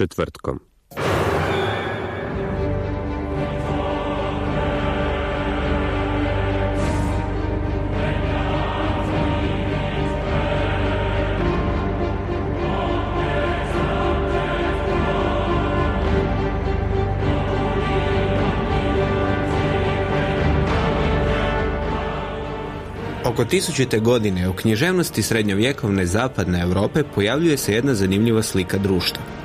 Četvrtkom. Oko tisućite godine u književnosti srednjovjekovne zapadne Europe pojavljuje se jedna zanimljiva slika društva.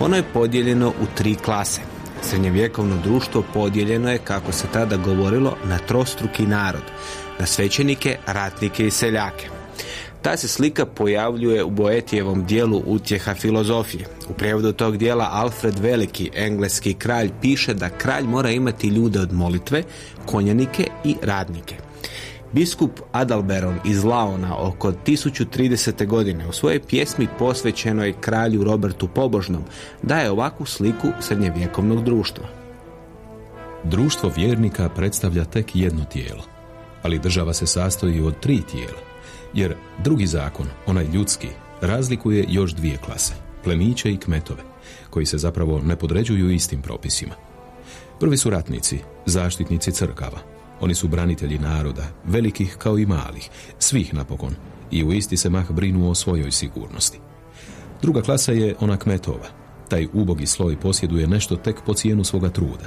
Ono je podijeljeno u tri klase. Srednjovjekovno društvo podijeljeno je, kako se tada govorilo, na trostruki narod, na svećenike, ratnike i seljake. Ta se slika pojavljuje u Boetijevom dijelu utjeha filozofije. U prijevodu tog dijela Alfred Veliki, engleski kralj, piše da kralj mora imati ljude od molitve, konjanike i radnike. Biskup Adalberon iz Laona oko 1030. godine u svojoj pjesmi posvećenoj kralju Robertu Pobožnom daje ovakvu sliku srednjevjekovnog društva. Društvo vjernika predstavlja tek jedno tijelo, ali država se sastoji od tri tijela, jer drugi zakon, onaj ljudski, razlikuje još dvije klase, plemiće i kmetove, koji se zapravo ne podređuju istim propisima. Prvi su ratnici, zaštitnici crkava, oni su branitelji naroda, velikih kao i malih, svih napokon, i u isti se mah brinu o svojoj sigurnosti. Druga klasa je ona kmetova. Taj ubogi sloj posjeduje nešto tek po cijenu svoga truda.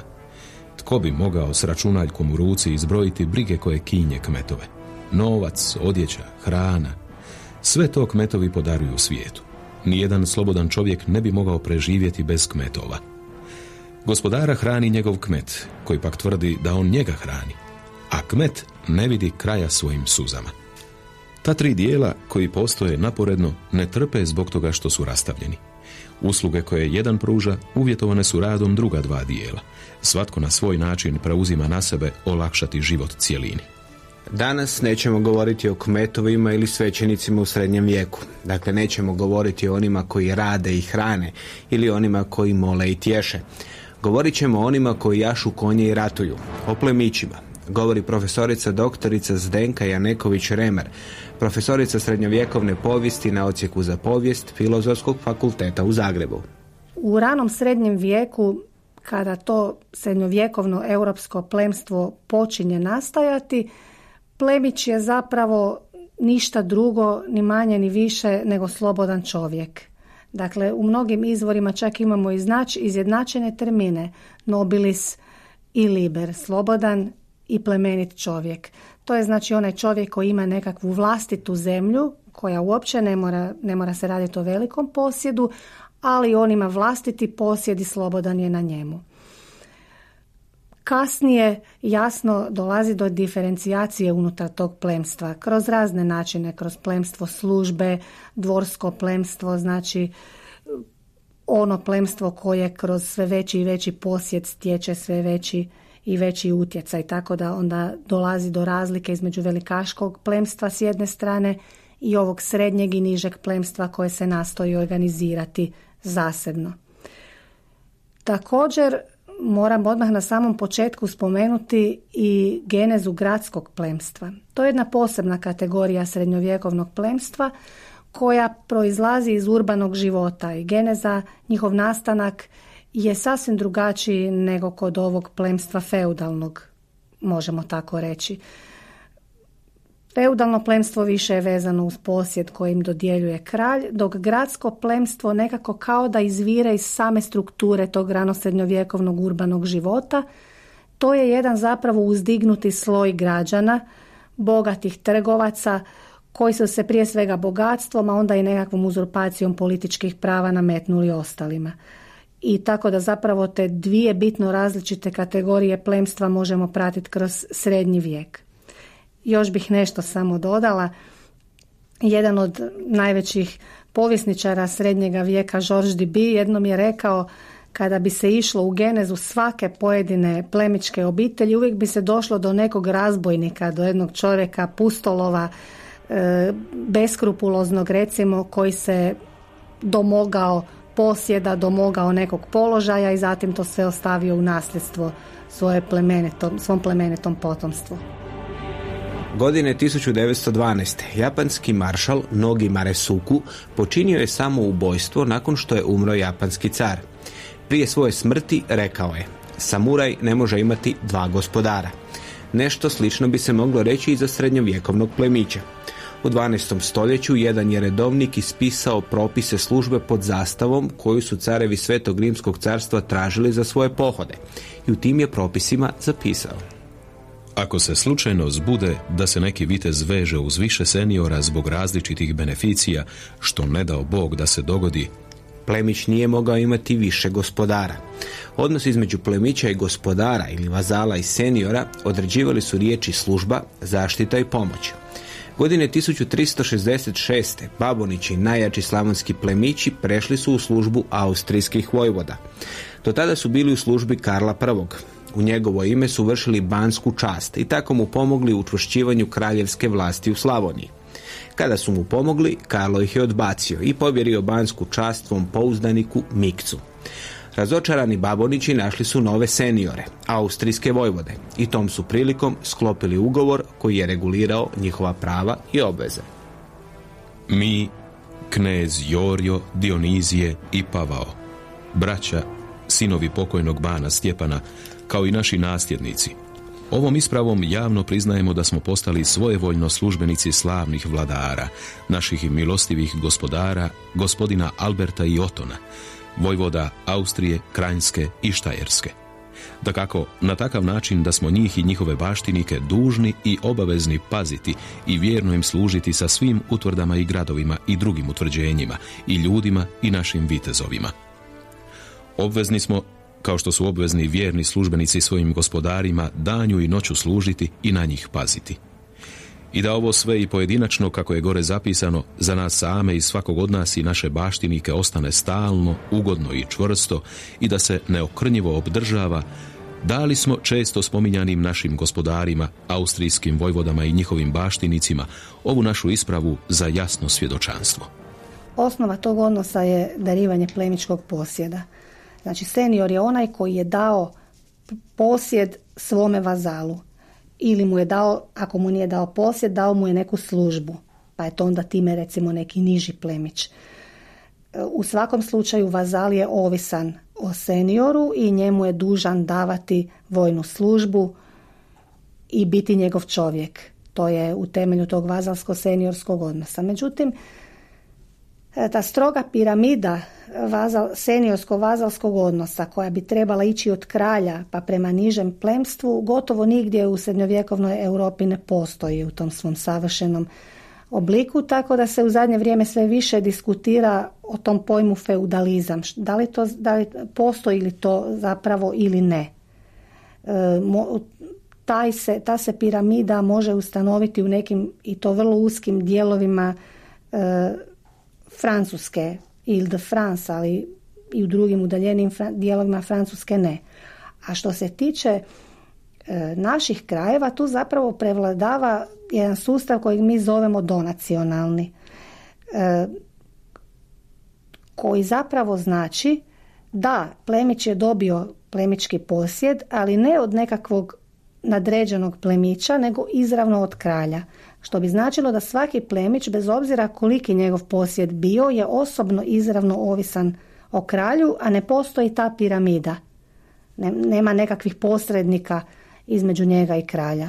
Tko bi mogao s računaljkom u ruci izbrojiti brige koje kinje kmetove? Novac, odjeća, hrana. Sve to kmetovi podaruju svijetu. Nijedan slobodan čovjek ne bi mogao preživjeti bez kmetova. Gospodara hrani njegov kmet, koji pak tvrdi da on njega hrani a kmet ne vidi kraja svojim suzama. Ta tri dijela koji postoje naporedno ne trpe zbog toga što su rastavljeni. Usluge koje jedan pruža uvjetovane su radom druga dva dijela. Svatko na svoj način preuzima na sebe olakšati život cijelini. Danas nećemo govoriti o kmetovima ili svećenicima u srednjem vijeku. Dakle, nećemo govoriti o onima koji rade i hrane ili onima koji mole i tješe. Govorit ćemo o onima koji jašu konje i ratuju, o plemićima, govori profesorica doktorica Zdenka Janeković-Remer, profesorica srednjovjekovne povijesti na ocijeku za povijest Filozofskog fakulteta u Zagrebu. U ranom srednjem vijeku kada to srednjovjekovno europsko plemstvo počinje nastajati, plemić je zapravo ništa drugo, ni manje ni više nego slobodan čovjek. Dakle, u mnogim izvorima čak imamo iznać, izjednačene termine nobilis i liber, slobodan i plemenit čovjek. To je znači onaj čovjek koji ima nekakvu vlastitu zemlju, koja uopće ne mora, ne mora se raditi o velikom posjedu, ali on ima vlastiti posjed i slobodan je na njemu. Kasnije jasno dolazi do diferencijacije unutar tog plemstva kroz razne načine, kroz plemstvo službe, dvorsko plemstvo, znači ono plemstvo koje kroz sve veći i veći posjed stječe sve veći i veći utjecaj, tako da onda dolazi do razlike između velikaškog plemstva s jedne strane i ovog srednjeg i nižeg plemstva koje se nastoji organizirati zasebno. Također moram odmah na samom početku spomenuti i genezu gradskog plemstva. To je jedna posebna kategorija srednjovjekovnog plemstva koja proizlazi iz urbanog života i geneza, njihov nastanak je sasvim drugačiji nego kod ovog plemstva feudalnog, možemo tako reći. Feudalno plemstvo više je vezano uz posjed koji im dodjeljuje kralj, dok gradsko plemstvo nekako kao da izvire iz same strukture tog ranosrednjovjekovnog urbanog života. To je jedan zapravo uzdignuti sloj građana, bogatih trgovaca, koji su se prije svega bogatstvom, a onda i nekakvom uzurpacijom političkih prava nametnuli ostalima i tako da zapravo te dvije bitno različite kategorije plemstva možemo pratiti kroz srednji vijek. Još bih nešto samo dodala. Jedan od najvećih povjesničara srednjega vijeka Georges Duby jednom je rekao kada bi se išlo u genezu svake pojedine plemičke obitelji uvijek bi se došlo do nekog razbojnika, do jednog čovjeka pustolova, e, beskrupuloznog recimo koji se domogao posjeda domogao nekog položaja i zatim to sve ostavio u nasljedstvo svoje plemenitom, svom plemenitom potomstvu. Godine 1912. japanski maršal Nogi Maresuku počinio je samo ubojstvo nakon što je umro japanski car. Prije svoje smrti rekao je Samuraj ne može imati dva gospodara. Nešto slično bi se moglo reći i za srednjovjekovnog plemića. U 12. stoljeću jedan je redovnik ispisao propise službe pod zastavom koju su carevi Svetog Rimskog carstva tražili za svoje pohode i u tim je propisima zapisao. Ako se slučajno zbude da se neki vitez veže uz više seniora zbog različitih beneficija, što ne dao Bog da se dogodi, plemić nije mogao imati više gospodara. Odnos između plemića i gospodara ili vazala i seniora određivali su riječi služba, zaštita i pomoć. Godine 1366. Babonići, najjači slavonski plemići, prešli su u službu austrijskih vojvoda. Do tada su bili u službi Karla I. U njegovo ime su vršili bansku čast i tako mu pomogli u učvršćivanju kraljevske vlasti u Slavoniji. Kada su mu pomogli, Karlo ih je odbacio i povjerio bansku čast svom pouzdaniku Mikcu. Razočarani babonići našli su nove seniore, austrijske vojvode, i tom su prilikom sklopili ugovor koji je regulirao njihova prava i obveze. Mi, knez Jorio, Dionizije i Pavao, braća, sinovi pokojnog bana Stjepana, kao i naši nasljednici, Ovom ispravom javno priznajemo da smo postali svojevoljno službenici slavnih vladara, naših milostivih gospodara, gospodina Alberta i Otona, vojvoda Austrije, Kranjske i Štajerske. Da kako, na takav način da smo njih i njihove baštinike dužni i obavezni paziti i vjerno im služiti sa svim utvrdama i gradovima i drugim utvrđenjima i ljudima i našim vitezovima. Obvezni smo kao što su obvezni vjerni službenici svojim gospodarima danju i noću služiti i na njih paziti. I da ovo sve i pojedinačno, kako je gore zapisano, za nas same i svakog od nas i naše baštinike ostane stalno, ugodno i čvrsto i da se neokrnjivo obdržava, dali smo često spominjanim našim gospodarima, austrijskim vojvodama i njihovim baštinicima ovu našu ispravu za jasno svjedočanstvo. Osnova tog odnosa je darivanje plemičkog posjeda. Znači senior je onaj koji je dao posjed svome vazalu ili mu je dao, ako mu nije dao posjed, dao mu je neku službu, pa je to onda time recimo neki niži plemić. U svakom slučaju vazal je ovisan o senioru i njemu je dužan davati vojnu službu i biti njegov čovjek. To je u temelju tog vazalsko-seniorskog odnosa. Međutim, ta stroga piramida vazal, seniorsko-vazalskog odnosa koja bi trebala ići od kralja pa prema nižem plemstvu gotovo nigdje u srednjovjekovnoj Europi ne postoji u tom svom savršenom obliku, tako da se u zadnje vrijeme sve više diskutira o tom pojmu feudalizam. Da li, to, da li postoji li to zapravo ili ne. E, taj se, ta se piramida može ustanoviti u nekim i to vrlo uskim dijelovima e, Francuske ili de France, ali i u drugim udaljenim dijelovima Francuske ne. A što se tiče e, naših krajeva, tu zapravo prevladava jedan sustav kojeg mi zovemo donacionalni, e, koji zapravo znači da plemić je dobio plemički posjed, ali ne od nekakvog nadređenog plemića, nego izravno od kralja što bi značilo da svaki plemić, bez obzira koliki njegov posjed bio, je osobno izravno ovisan o kralju, a ne postoji ta piramida. Nema nekakvih posrednika između njega i kralja.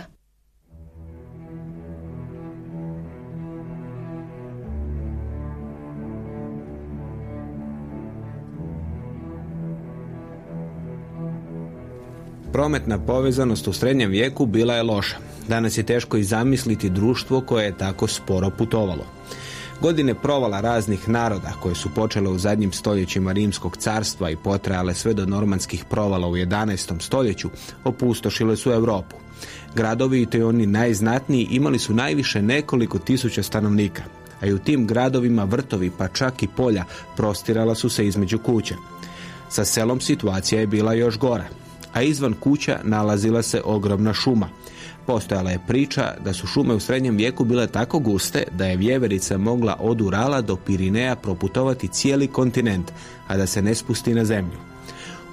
Prometna povezanost u srednjem vijeku bila je loša. Danas je teško i zamisliti društvo koje je tako sporo putovalo. Godine provala raznih naroda koje su počele u zadnjim stoljećima Rimskog carstva i potrajale sve do normanskih provala u 11. stoljeću opustošile su Europu. Gradovi i to oni najznatniji imali su najviše nekoliko tisuća stanovnika, a i u tim gradovima vrtovi pa čak i polja prostirala su se između kuća. Sa selom situacija je bila još gora, a izvan kuća nalazila se ogromna šuma – Postojala je priča da su šume u srednjem vijeku bile tako guste da je vjeverica mogla od Urala do Pirineja proputovati cijeli kontinent, a da se ne spusti na zemlju.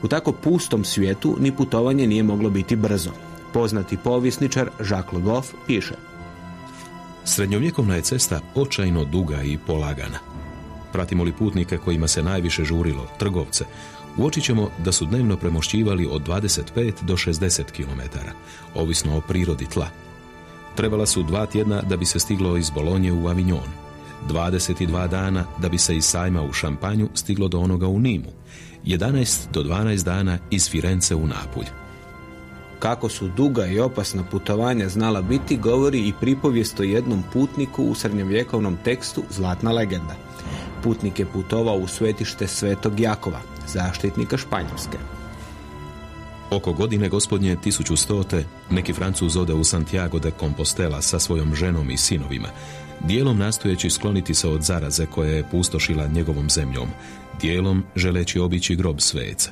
U tako pustom svijetu ni putovanje nije moglo biti brzo. Poznati povjesničar Jacques Le Goff piše Srednjovjekovna je cesta očajno duga i polagana. Pratimo li putnike kojima se najviše žurilo, trgovce, uočit ćemo da su dnevno premošćivali od 25 do 60 km, ovisno o prirodi tla. Trebala su dva tjedna da bi se stiglo iz Bolonje u Avignon, 22 dana da bi se iz sajma u Šampanju stiglo do onoga u Nimu, 11 do 12 dana iz Firence u Napulj. Kako su duga i opasna putovanja znala biti, govori i pripovijest o jednom putniku u srednjovjekovnom tekstu Zlatna legenda. Putnik je putovao u svetište Svetog Jakova, zaštitnika Španjolske. Oko godine gospodnje 1100. neki Francuz ode u Santiago de Compostela sa svojom ženom i sinovima, dijelom nastojeći skloniti se od zaraze koja je pustošila njegovom zemljom, dijelom želeći obići grob sveca.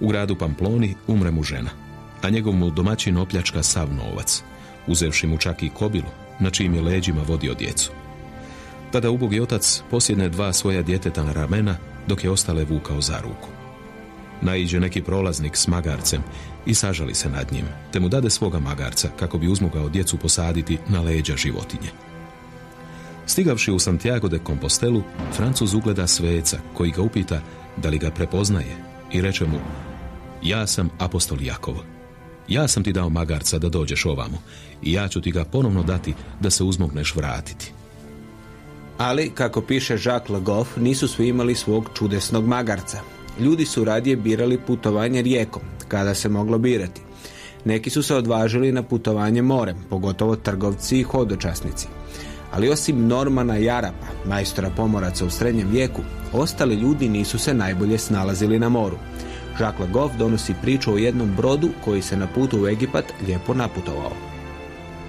U gradu Pamploni umre mu žena, a njegov mu domaćin opljačka sav novac, uzevši mu čak i kobilu, na čijim je leđima vodio djecu. Tada ubogi otac posjedne dva svoja djeteta na ramena, dok je ostale vukao za ruku. Naiđe neki prolaznik s magarcem i sažali se nad njim, te mu dade svoga magarca kako bi uzmogao djecu posaditi na leđa životinje. Stigavši u Santiago de Compostelu, Francuz ugleda sveca koji ga upita da li ga prepoznaje i reče mu Ja sam apostol Jakov. Ja sam ti dao magarca da dođeš ovamo i ja ću ti ga ponovno dati da se uzmogneš vratiti. Ali, kako piše Jacques Le Goff, nisu svi imali svog čudesnog magarca. Ljudi su radije birali putovanje rijekom, kada se moglo birati. Neki su se odvažili na putovanje morem, pogotovo trgovci i hodočasnici. Ali osim Normana Jarapa, majstora pomoraca u srednjem vijeku, ostali ljudi nisu se najbolje snalazili na moru. Jacques Le Goff donosi priču o jednom brodu koji se na putu u Egipat lijepo naputovao.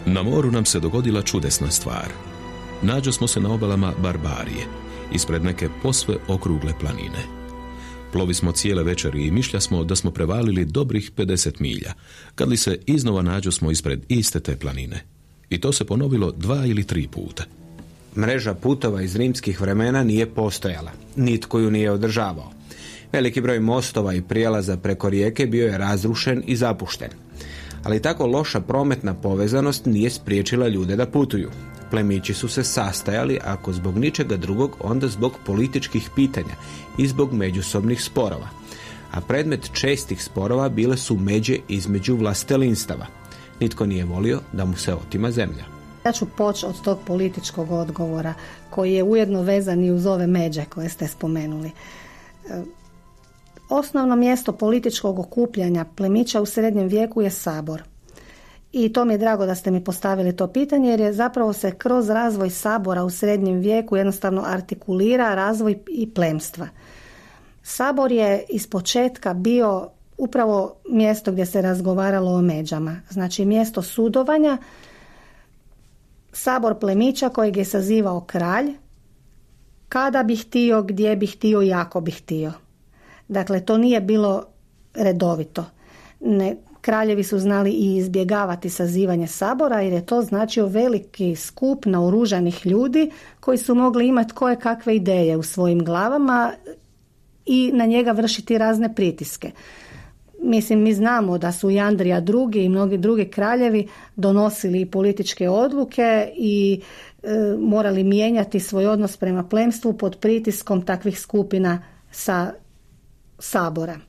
Na moru nam se dogodila čudesna stvar. Nađo smo se na obalama Barbarije, ispred neke posve okrugle planine. Plovi smo cijele večeri i mišlja smo da smo prevalili dobrih 50 milja, kad li se iznova nađo smo ispred iste te planine. I to se ponovilo dva ili tri puta. Mreža putova iz rimskih vremena nije postojala. Nitko ju nije održavao. Veliki broj mostova i prijelaza preko rijeke bio je razrušen i zapušten. Ali tako loša prometna povezanost nije spriječila ljude da putuju. Plemići su se sastajali, ako zbog ničega drugog, onda zbog političkih pitanja i zbog međusobnih sporova. A predmet čestih sporova bile su međe između vlastelinstava. Nitko nije volio da mu se otima zemlja. Ja ću poći od tog političkog odgovora koji je ujedno vezan i uz ove međe koje ste spomenuli. Osnovno mjesto političkog okupljanja plemića u srednjem vijeku je sabor – i to mi je drago da ste mi postavili to pitanje jer je zapravo se kroz razvoj sabora u srednjem vijeku jednostavno artikulira razvoj i plemstva. Sabor je iz početka bio upravo mjesto gdje se razgovaralo o međama, znači mjesto sudovanja, sabor plemića kojeg je sazivao kralj, kada bi htio, gdje bi htio i ako bi htio. Dakle, to nije bilo redovito. Ne, Kraljevi su znali i izbjegavati sazivanje sabora jer je to značio veliki skup naoružanih ljudi koji su mogli imati koje kakve ideje u svojim glavama i na njega vršiti razne pritiske. Mislim, mi znamo da su i Andrija II i mnogi drugi kraljevi donosili političke odluke i e, morali mijenjati svoj odnos prema plemstvu pod pritiskom takvih skupina sa sabora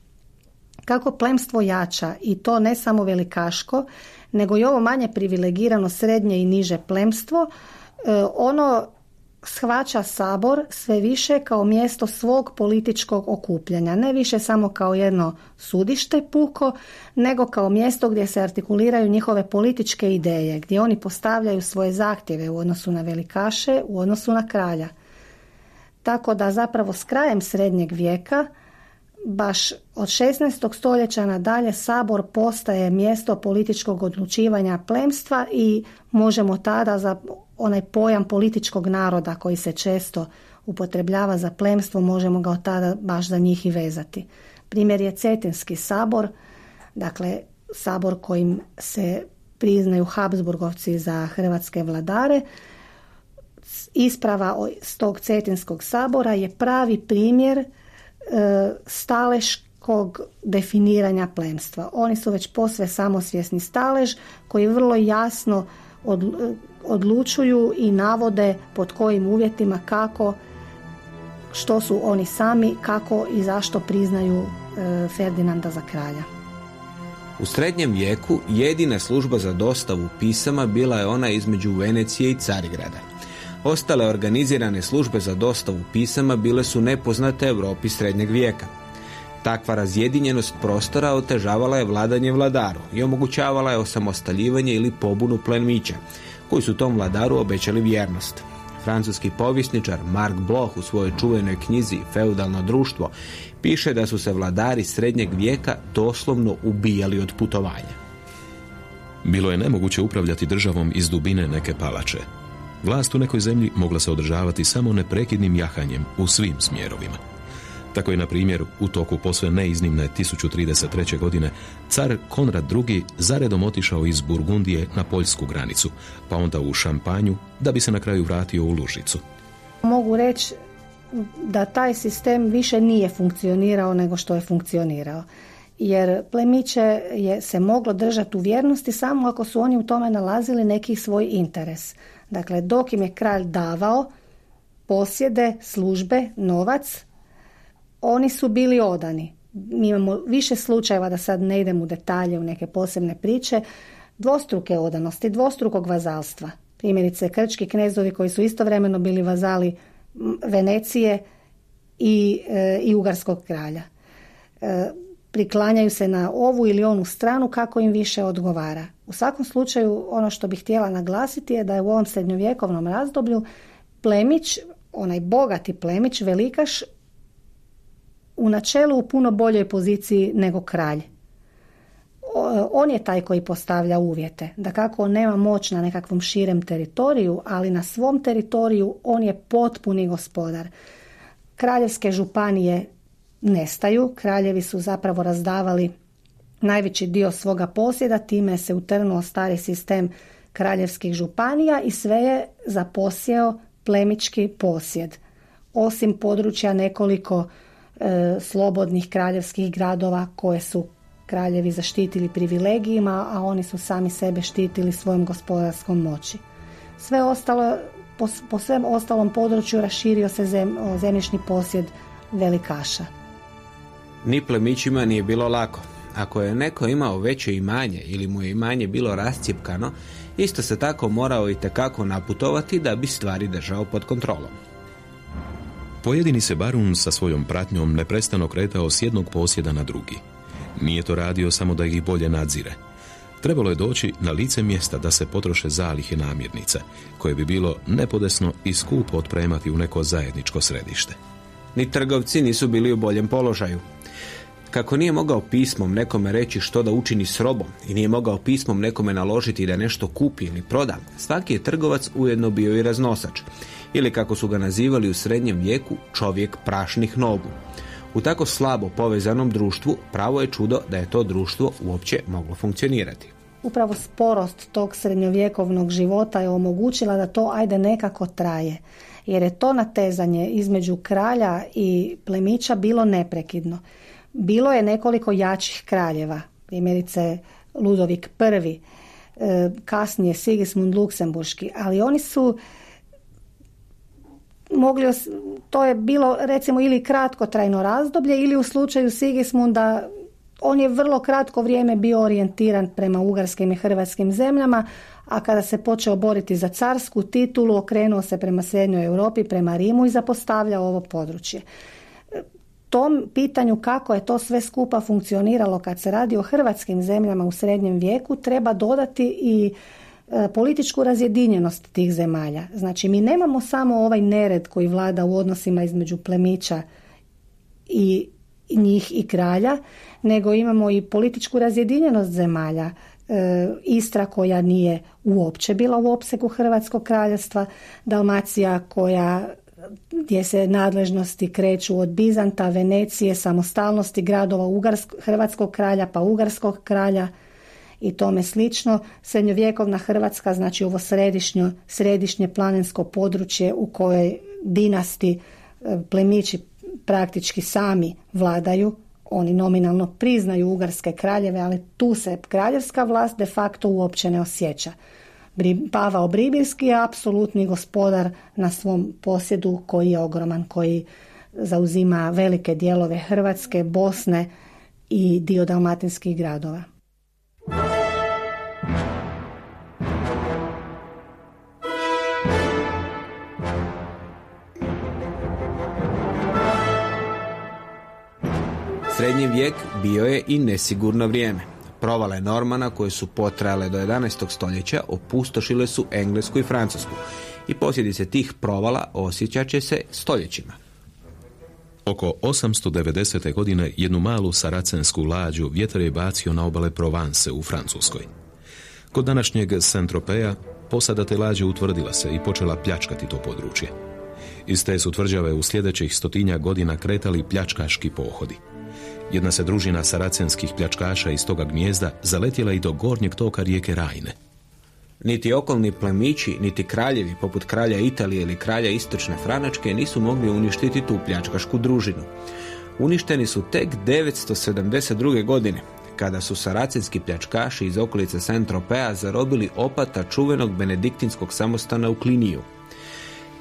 kako plemstvo jača i to ne samo velikaško, nego i ovo manje privilegirano srednje i niže plemstvo, e, ono shvaća sabor sve više kao mjesto svog političkog okupljanja, ne više samo kao jedno sudište puko, nego kao mjesto gdje se artikuliraju njihove političke ideje, gdje oni postavljaju svoje zahtjeve u odnosu na velikaše, u odnosu na kralja. Tako da zapravo s krajem srednjeg vijeka baš od 16. stoljeća nadalje sabor postaje mjesto političkog odlučivanja plemstva i možemo tada za onaj pojam političkog naroda koji se često upotrebljava za plemstvo, možemo ga od tada baš za njih i vezati. Primjer je Cetinski sabor, dakle sabor kojim se priznaju Habsburgovci za hrvatske vladare. Isprava s tog Cetinskog sabora je pravi primjer staleškog definiranja plemstva. Oni su već posve samosvjesni stalež koji vrlo jasno od, odlučuju i navode pod kojim uvjetima kako što su oni sami, kako i zašto priznaju e, Ferdinanda za kralja. U srednjem vijeku jedina služba za dostavu pisama bila je ona između Venecije i Carigrada. Ostale organizirane službe za dostavu pisama bile su nepoznate Europi srednjeg vijeka. Takva razjedinjenost prostora otežavala je vladanje vladaru i omogućavala je osamostaljivanje ili pobunu plenmića, koji su tom vladaru obećali vjernost. Francuski povjesničar Mark Bloch u svojoj čuvenoj knjizi Feudalno društvo piše da su se vladari srednjeg vijeka doslovno ubijali od putovanja. Bilo je nemoguće upravljati državom iz dubine neke palače. Vlast u nekoj zemlji mogla se održavati samo neprekidnim jahanjem u svim smjerovima. Tako je, na primjer, u toku posve neiznimne 1033. godine car Konrad II. zaredom otišao iz Burgundije na poljsku granicu, pa onda u Šampanju, da bi se na kraju vratio u Lužicu. Mogu reći da taj sistem više nije funkcionirao nego što je funkcionirao. Jer plemiće je se moglo držati u vjernosti samo ako su oni u tome nalazili neki svoj interes. Dakle, dok im je kralj davao posjede, službe, novac, oni su bili odani. Mi imamo više slučajeva da sad ne idem u detalje, u neke posebne priče, dvostruke odanosti, dvostrukog vazalstva. Primjerice, krčki knezovi koji su istovremeno bili vazali Venecije i, e, i Ugarskog kralja. E, priklanjaju se na ovu ili onu stranu kako im više odgovara. U svakom slučaju, ono što bih htjela naglasiti je da je u ovom srednjovjekovnom razdoblju plemić, onaj bogati plemić, velikaš, u načelu u puno boljoj poziciji nego kralj. On je taj koji postavlja uvjete. Da kako on nema moć na nekakvom širem teritoriju, ali na svom teritoriju on je potpuni gospodar. Kraljevske županije nestaju, kraljevi su zapravo razdavali najveći dio svoga posjeda, time se utrnuo stari sistem kraljevskih županija i sve je zaposjeo plemički posjed. Osim područja nekoliko E, slobodnih kraljevskih gradova koje su kraljevi zaštitili privilegijima, a oni su sami sebe štitili svojom gospodarskom moći. Sve ostalo, po, po svem ostalom području raširio se zem, zemljišni posjed velikaša. Ni plemićima nije bilo lako. Ako je neko imao veće imanje ili mu je imanje bilo rascijepkano, isto se tako morao i tekako naputovati da bi stvari držao pod kontrolom. Pojedini se barun sa svojom pratnjom neprestano kretao s jednog posjeda na drugi. Nije to radio samo da ih bolje nadzire. Trebalo je doći na lice mjesta da se potroše zalihe namirnica, koje bi bilo nepodesno i skupo otpremati u neko zajedničko središte. Ni trgovci nisu bili u boljem položaju. Kako nije mogao pismom nekome reći što da učini s robom i nije mogao pismom nekome naložiti da nešto kupi ili proda, svaki je trgovac ujedno bio i raznosač ili kako su ga nazivali u srednjem vijeku čovjek prašnih nogu. U tako slabo povezanom društvu pravo je čudo da je to društvo uopće moglo funkcionirati. Upravo sporost tog srednjovjekovnog života je omogućila da to ajde nekako traje, jer je to natezanje između kralja i plemića bilo neprekidno. Bilo je nekoliko jačih kraljeva, primjerice Ludovik I, e, kasnije Sigismund Luksemburški, ali oni su mogli, to je bilo recimo ili kratkotrajno razdoblje ili u slučaju Sigismunda on je vrlo kratko vrijeme bio orijentiran prema ugarskim i hrvatskim zemljama, a kada se počeo boriti za carsku titulu, okrenuo se prema Srednjoj Europi, prema Rimu i zapostavljao ovo područje. Tom pitanju kako je to sve skupa funkcioniralo kad se radi o hrvatskim zemljama u srednjem vijeku treba dodati i E, političku razjedinjenost tih zemalja. Znači mi nemamo samo ovaj nered koji vlada u odnosima između plemića i njih i kralja, nego imamo i političku razjedinjenost zemalja. E, Istra koja nije uopće bila u opsegu Hrvatskog kraljevstva, Dalmacija koja gdje se nadležnosti kreću od Bizanta, Venecije, samostalnosti gradova Ugarsk, Hrvatskog kralja pa Ugarskog kralja, i tome slično. Srednjovjekovna Hrvatska, znači ovo središnjo, središnje planinsko područje u kojoj dinasti e, plemići praktički sami vladaju, oni nominalno priznaju ugarske kraljeve, ali tu se kraljevska vlast de facto uopće ne osjeća. Pavao Bribirski je apsolutni gospodar na svom posjedu koji je ogroman, koji zauzima velike dijelove Hrvatske, Bosne i dio dalmatinskih gradova. Srednji vijek bio je i nesigurno vrijeme. Provale Normana koje su potrajale do 11. stoljeća opustošile su Englesku i Francusku i posljedice tih provala osjećat će se stoljećima. Oko 890. godine jednu malu saracensku lađu vjetar je bacio na obale Provence u Francuskoj. Kod današnjeg Saint-Tropea posada te lađe utvrdila se i počela pljačkati to područje. Iz te su tvrđave u sljedećih stotinja godina kretali pljačkaški pohodi. Jedna se družina saracenskih pljačkaša iz toga gnjezda zaletjela i do gornjeg toka rijeke Rajne. Niti okolni plemići, niti kraljevi poput kralja Italije ili kralja Istočne Franačke nisu mogli uništiti tu pljačkašku družinu. Uništeni su tek 972. godine, kada su saracenski pljačkaši iz okolice Saint-Tropea zarobili opata čuvenog benediktinskog samostana u Kliniju.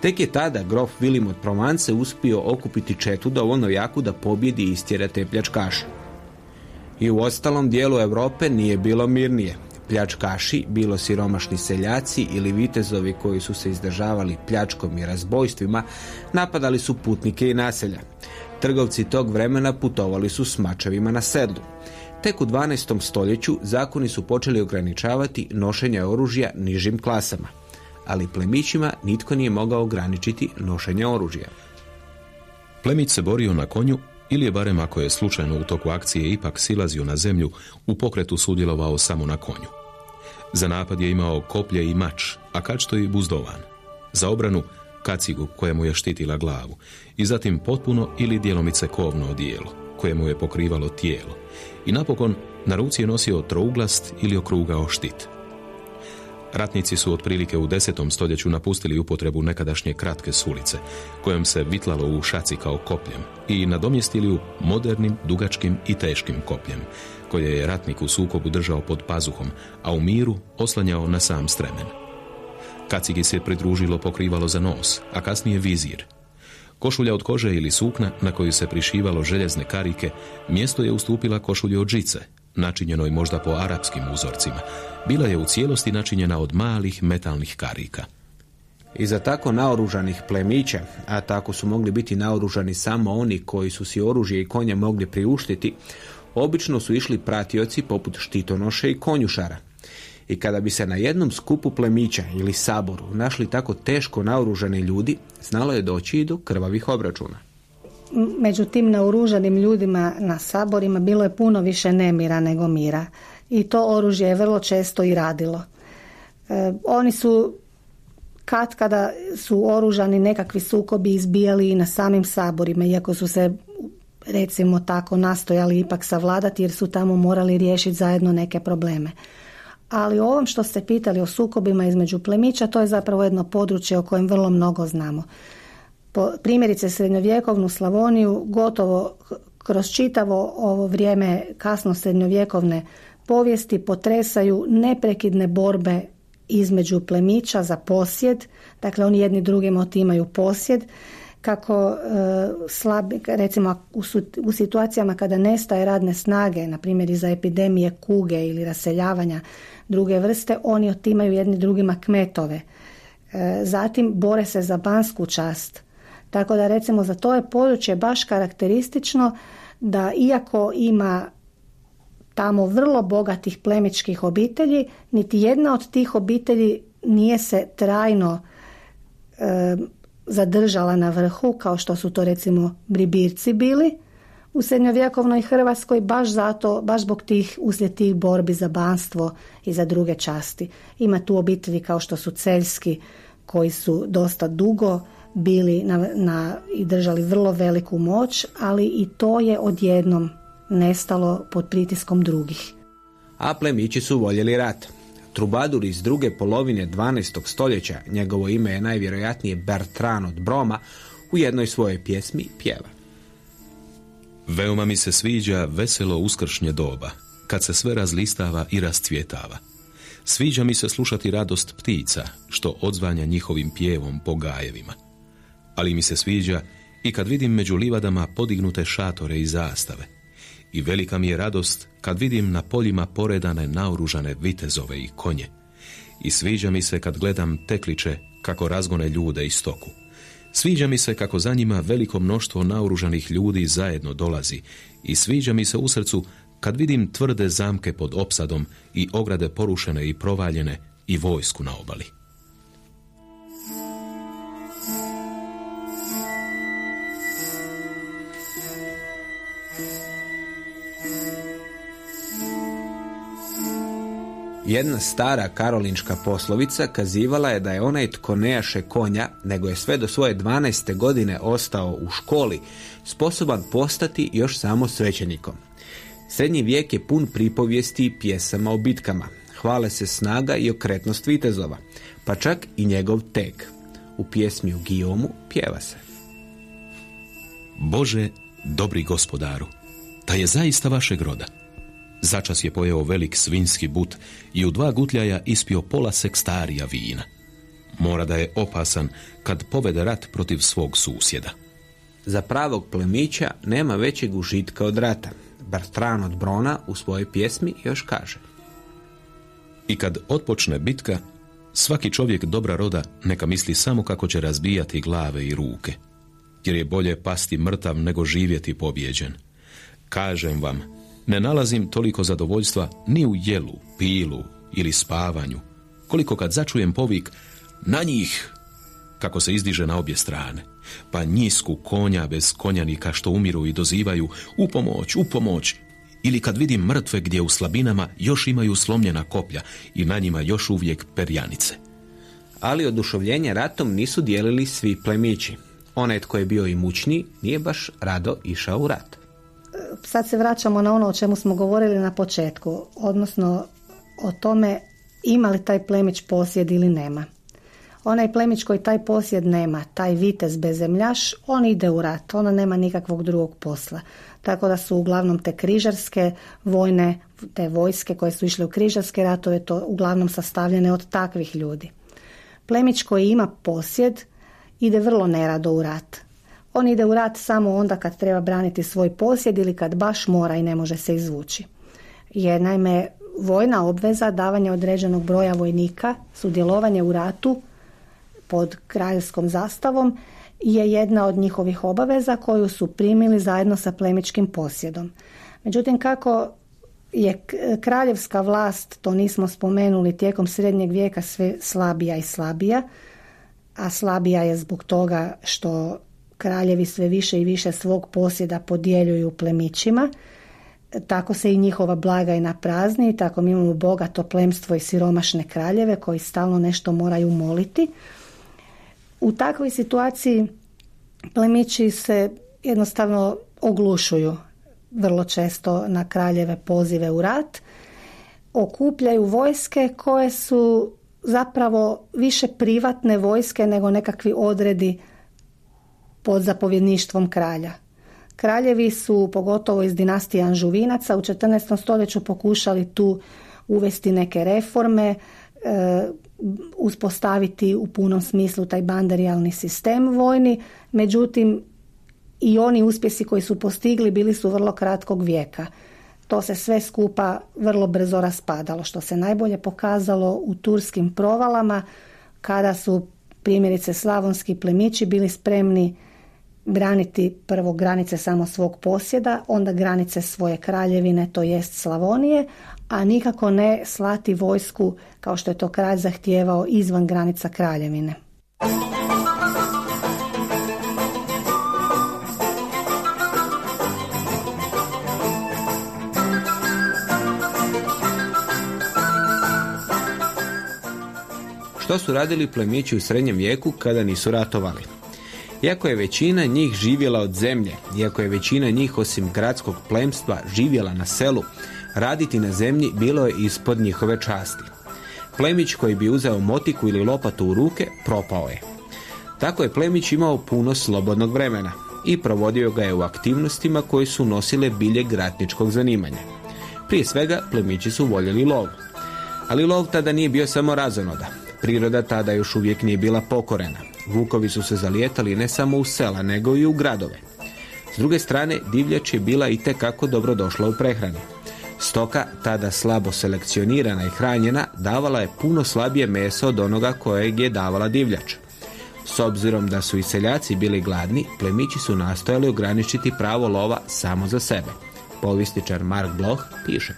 Tek je tada grof Vilim od Provence uspio okupiti četu dovoljno jaku da pobjedi i istjera te pljačkaše. I u ostalom dijelu Europe nije bilo mirnije. Pljačkaši, bilo siromašni seljaci ili vitezovi koji su se izdržavali pljačkom i razbojstvima, napadali su putnike i naselja. Trgovci tog vremena putovali su s mačevima na sedlu. Tek u 12. stoljeću zakoni su počeli ograničavati nošenje oružja nižim klasama ali plemićima nitko nije mogao ograničiti nošenje oružja. Plemić se borio na konju ili je barem ako je slučajno u toku akcije ipak silazio na zemlju, u pokretu sudjelovao samo na konju. Za napad je imao koplje i mač, a kačto i buzdovan. Za obranu kacigu koja mu je štitila glavu i zatim potpuno ili djelomice kovno odijelo koje mu je pokrivalo tijelo i napokon na ruci je nosio trouglast ili okrugao štit. Ratnici su otprilike u desetom stoljeću napustili upotrebu nekadašnje kratke sulice, kojom se vitlalo u šaci kao kopljem i nadomjestili u modernim, dugačkim i teškim kopljem, koje je ratnik u sukobu držao pod pazuhom, a u miru oslanjao na sam stremen. Kacigi se pridružilo pokrivalo za nos, a kasnije vizir. Košulja od kože ili sukna na koju se prišivalo željezne karike, mjesto je ustupila košulje od žice, načinjenoj možda po arapskim uzorcima, bila je u cijelosti načinjena od malih metalnih karika. Iza tako naoružanih plemića, a tako su mogli biti naoružani samo oni koji su si oružje i konje mogli priuštiti, obično su išli pratioci poput štitonoše i konjušara. I kada bi se na jednom skupu plemića ili saboru našli tako teško naoružani ljudi, znalo je doći i do krvavih obračuna među tim naoružanim ljudima na saborima bilo je puno više nemira nego mira. I to oružje je vrlo često i radilo. E, oni su kad kada su oružani nekakvi sukobi izbijali i na samim saborima, iako su se recimo tako nastojali ipak savladati jer su tamo morali riješiti zajedno neke probleme. Ali o ovom što ste pitali o sukobima između plemića, to je zapravo jedno područje o kojem vrlo mnogo znamo primjerice srednjovjekovnu Slavoniju gotovo kroz čitavo ovo vrijeme kasno srednjovjekovne povijesti potresaju neprekidne borbe između plemića za posjed, dakle oni jedni drugima otimaju posjed, kako e, recimo u, u situacijama kada nestaje radne snage, na primjer iza epidemije kuge ili raseljavanja druge vrste, oni otimaju jedni drugima kmetove. E, zatim bore se za bansku čast, tako da recimo za to je područje baš karakteristično da iako ima tamo vrlo bogatih plemičkih obitelji, niti jedna od tih obitelji nije se trajno e, zadržala na vrhu kao što su to recimo bribirci bili u srednjovjekovnoj Hrvatskoj baš zato, baš zbog tih, uslijed tih borbi za banstvo i za druge časti. Ima tu obitelji kao što su Celjski koji su dosta dugo bili na, na, i držali vrlo veliku moć, ali i to je odjednom nestalo pod pritiskom drugih. A plemići su voljeli rat. Trubadur iz druge polovine 12. stoljeća, njegovo ime je najvjerojatnije Bertran od Broma, u jednoj svojoj pjesmi pjeva. Veoma mi se sviđa veselo uskršnje doba, kad se sve razlistava i rascvjetava. Sviđa mi se slušati radost ptica, što odzvanja njihovim pjevom po gajevima. Ali mi se sviđa i kad vidim među livadama podignute šatore i zastave. I velika mi je radost kad vidim na poljima poredane naoružane vitezove i konje. I sviđa mi se kad gledam tekliče kako razgone ljude i stoku. Sviđa mi se kako za njima veliko mnoštvo naoružanih ljudi zajedno dolazi i sviđa mi se u srcu kad vidim tvrde zamke pod opsadom i ograde porušene i provaljene i vojsku na obali. Jedna stara karolinška poslovica kazivala je da je onaj tko ne jaše konja, nego je sve do svoje 12. godine ostao u školi, sposoban postati još samo svećenikom. Srednji vijek je pun pripovijesti i pjesama o bitkama. Hvale se snaga i okretnost vitezova, pa čak i njegov tek. U pjesmi u Gijomu pjeva se. Bože, dobri gospodaru, ta je zaista vašeg roda. Začas je pojeo velik svinski but i u dva gutljaja ispio pola sekstarija vina. Mora da je opasan kad povede rat protiv svog susjeda. Za pravog plemića nema većeg užitka od rata. Bartran od Brona u svojoj pjesmi još kaže. I kad otpočne bitka, svaki čovjek dobra roda neka misli samo kako će razbijati glave i ruke, jer je bolje pasti mrtav nego živjeti pobjeđen. Kažem vam, ne nalazim toliko zadovoljstva ni u jelu, pilu ili spavanju, koliko kad začujem povik na njih, kako se izdiže na obje strane, pa njisku konja bez konjanika što umiru i dozivaju u pomoć, u pomoć, ili kad vidim mrtve gdje u slabinama još imaju slomljena koplja i na njima još uvijek perjanice. Ali oduševljenje ratom nisu dijelili svi plemići. Onaj tko je bio imućniji nije baš rado išao u rat sad se vraćamo na ono o čemu smo govorili na početku, odnosno o tome ima li taj plemić posjed ili nema. Onaj plemić koji taj posjed nema, taj vitez bezemljaš, on ide u rat, ona nema nikakvog drugog posla. Tako da su uglavnom te križarske vojne, te vojske koje su išle u križarske ratove, to uglavnom sastavljene od takvih ljudi. Plemić koji ima posjed ide vrlo nerado u rat. On ide u rat samo onda kad treba braniti svoj posjed ili kad baš mora i ne može se izvući. Je naime vojna obveza davanja određenog broja vojnika, sudjelovanje u ratu pod kraljevskom zastavom je jedna od njihovih obaveza koju su primili zajedno sa plemičkim posjedom. Međutim, kako je kraljevska vlast, to nismo spomenuli, tijekom srednjeg vijeka sve slabija i slabija, a slabija je zbog toga što kraljevi sve više i više svog posjeda podjeljuju plemićima. Tako se i njihova blagajna prazni, tako mi imamo bogato plemstvo i siromašne kraljeve koji stalno nešto moraju moliti. U takvoj situaciji plemići se jednostavno oglušuju vrlo često na kraljeve pozive u rat, okupljaju vojske koje su zapravo više privatne vojske nego nekakvi odredi pod zapovjedništvom kralja. Kraljevi su, pogotovo iz dinastije Anžuvinaca, u 14. stoljeću pokušali tu uvesti neke reforme, e, uspostaviti u punom smislu taj banderijalni sistem vojni, međutim i oni uspjesi koji su postigli bili su vrlo kratkog vijeka. To se sve skupa vrlo brzo raspadalo, što se najbolje pokazalo u turskim provalama, kada su primjerice slavonski plemići bili spremni braniti prvo granice samo svog posjeda, onda granice svoje kraljevine, to jest Slavonije, a nikako ne slati vojsku kao što je to kralj zahtijevao izvan granica kraljevine. Što su radili plemići u srednjem vijeku kada nisu ratovali? Iako je većina njih živjela od zemlje, iako je većina njih osim gradskog plemstva živjela na selu, raditi na zemlji bilo je ispod njihove časti. Plemić koji bi uzeo motiku ili lopatu u ruke propao je. Tako je Plemić imao puno slobodnog vremena i provodio ga je u aktivnostima koje su nosile bilje gratničkog zanimanja. Prije svega, plemići su voljeli lov. Ali lov tada nije bio samo razonoda. Priroda tada još uvijek nije bila pokorena. Vukovi su se zalijetali ne samo u sela, nego i u gradove. S druge strane, divljač je bila i tekako dobro došla u prehrani. Stoka, tada slabo selekcionirana i hranjena, davala je puno slabije meso od onoga kojeg je davala divljač. S obzirom da su i seljaci bili gladni, plemići su nastojali ograničiti pravo lova samo za sebe. Povističar Mark Bloch piše.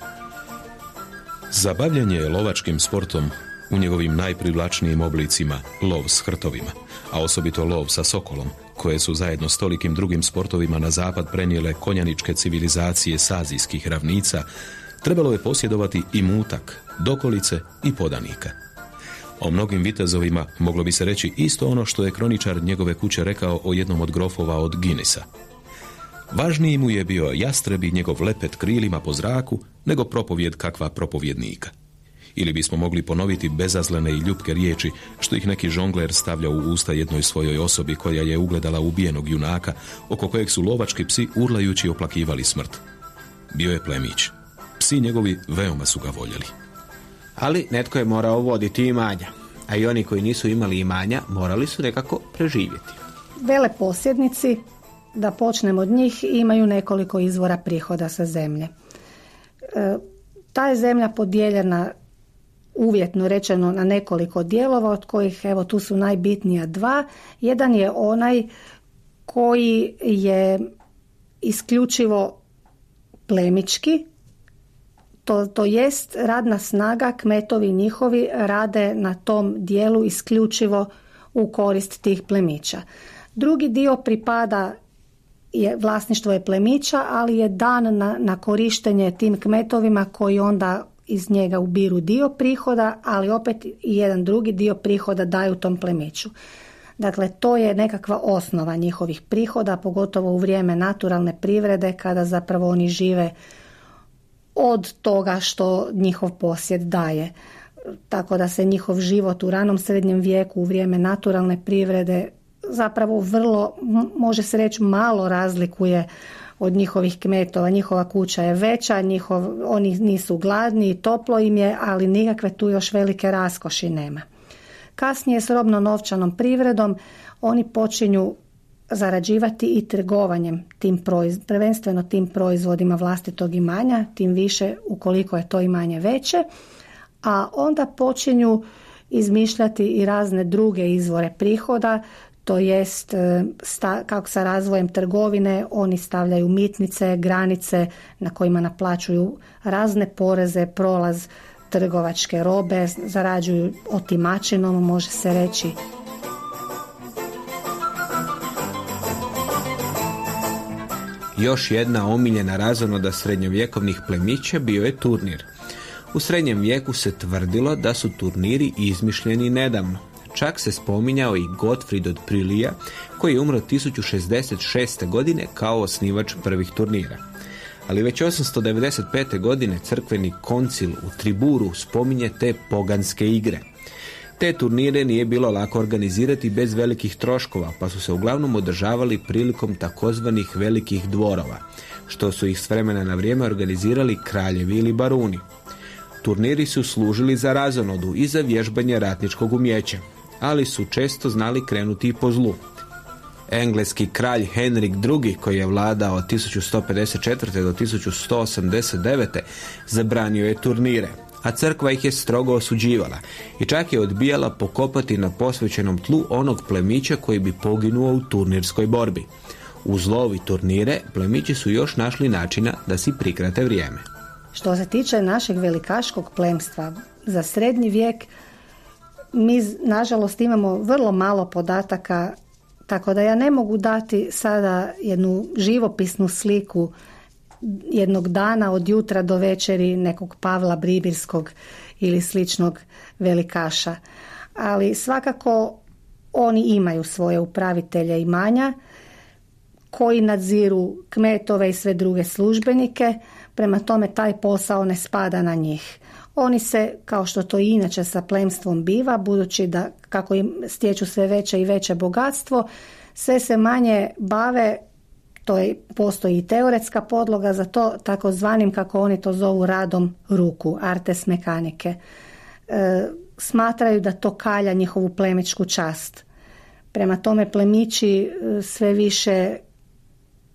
Zabavljanje lovačkim sportom u njegovim najprivlačnijim oblicima, lov s hrtovima, a osobito lov sa sokolom, koje su zajedno s tolikim drugim sportovima na zapad prenijele konjaničke civilizacije sazijskih ravnica, trebalo je posjedovati i mutak, dokolice i podanika. O mnogim vitezovima moglo bi se reći isto ono što je kroničar njegove kuće rekao o jednom od grofova od Ginisa. Važniji mu je bio jastrebi njegov lepet krilima po zraku nego propovjed kakva propovjednika. Ili bismo mogli ponoviti bezazlene i ljubke riječi što ih neki žongler stavlja u usta jednoj svojoj osobi koja je ugledala ubijenog junaka oko kojeg su lovački psi urlajući oplakivali smrt. Bio je plemić. Psi njegovi veoma su ga voljeli. Ali netko je morao voditi imanja, a i oni koji nisu imali imanja morali su nekako preživjeti. Vele posjednici, da počnemo od njih, imaju nekoliko izvora prihoda sa zemlje. E, ta je zemlja podijeljena uvjetno rečeno na nekoliko dijelova od kojih evo tu su najbitnija dva. Jedan je onaj koji je isključivo plemički, to, to jest radna snaga, kmetovi njihovi rade na tom dijelu isključivo u korist tih plemića. Drugi dio pripada je vlasništvo je plemića, ali je dan na, na korištenje tim kmetovima koji onda iz njega ubiru dio prihoda, ali opet i jedan drugi dio prihoda daju tom plemiću. Dakle, to je nekakva osnova njihovih prihoda, pogotovo u vrijeme naturalne privrede, kada zapravo oni žive od toga što njihov posjed daje. Tako da se njihov život u ranom srednjem vijeku, u vrijeme naturalne privrede, zapravo vrlo, može se reći, malo razlikuje od njihovih kmetova. Njihova kuća je veća, njihov, oni nisu gladni, toplo im je, ali nikakve tu još velike raskoši nema. Kasnije s robno novčanom privredom oni počinju zarađivati i trgovanjem tim prvenstveno tim proizvodima vlastitog imanja, tim više ukoliko je to imanje veće, a onda počinju izmišljati i razne druge izvore prihoda, to jest e, kako sa razvojem trgovine oni stavljaju mitnice, granice na kojima naplaćuju razne poreze, prolaz trgovačke robe, zarađuju otimačinom, može se reći. Još jedna omiljena razonoda srednjovjekovnih plemića bio je turnir. U srednjem vijeku se tvrdilo da su turniri izmišljeni nedavno, Čak se spominjao i Gottfried od Prilija, koji je umro 1066. godine kao osnivač prvih turnira. Ali već 895. godine crkveni koncil u Triburu spominje te poganske igre. Te turnire nije bilo lako organizirati bez velikih troškova, pa su se uglavnom održavali prilikom takozvanih velikih dvorova, što su ih s vremena na vrijeme organizirali kraljevi ili baruni. Turniri su služili za razonodu i za vježbanje ratničkog umjeća, ali su često znali krenuti i po zlu. Engleski kralj Henrik II, koji je vladao od 1154. do 1189. zabranio je turnire, a crkva ih je strogo osuđivala i čak je odbijala pokopati na posvećenom tlu onog plemića koji bi poginuo u turnirskoj borbi. U zlovi turnire plemići su još našli načina da si prikrate vrijeme. Što se tiče našeg velikaškog plemstva, za srednji vijek mi nažalost imamo vrlo malo podataka tako da ja ne mogu dati sada jednu živopisnu sliku jednog dana od jutra do večeri nekog Pavla Bribirskog ili sličnog velikaša. Ali svakako oni imaju svoje upravitelje imanja koji nadziru kmetove i sve druge službenike, prema tome taj posao ne spada na njih. Oni se, kao što to inače sa plemstvom biva, budući da kako im stječu sve veće i veće bogatstvo, sve se manje bave to je, postoji i teoretska podloga za to takozvanim, kako oni to zovu, radom ruku, artes mekanike. smatraju da to kalja njihovu plemičku čast. Prema tome plemići e, sve više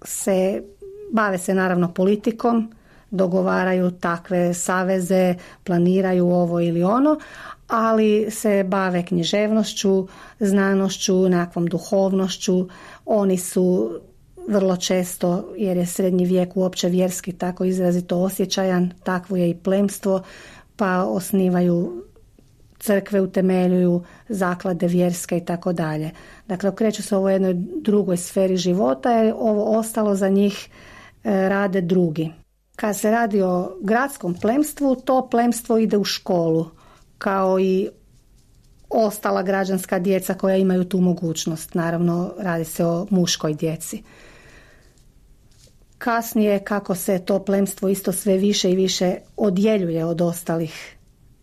se bave se naravno politikom, dogovaraju takve saveze, planiraju ovo ili ono, ali se bave književnošću, znanošću, nekakvom duhovnošću. Oni su vrlo često, jer je srednji vijek uopće vjerski tako izrazito osjećajan, takvo je i plemstvo, pa osnivaju crkve utemeljuju, zaklade vjerske i tako dalje. Dakle, okreću se ovo jednoj drugoj sferi života, jer ovo ostalo za njih e, rade drugi. Kad se radi o gradskom plemstvu, to plemstvo ide u školu, kao i ostala građanska djeca koja imaju tu mogućnost. Naravno, radi se o muškoj djeci. Kasnije, kako se to plemstvo isto sve više i više odjeljuje od ostalih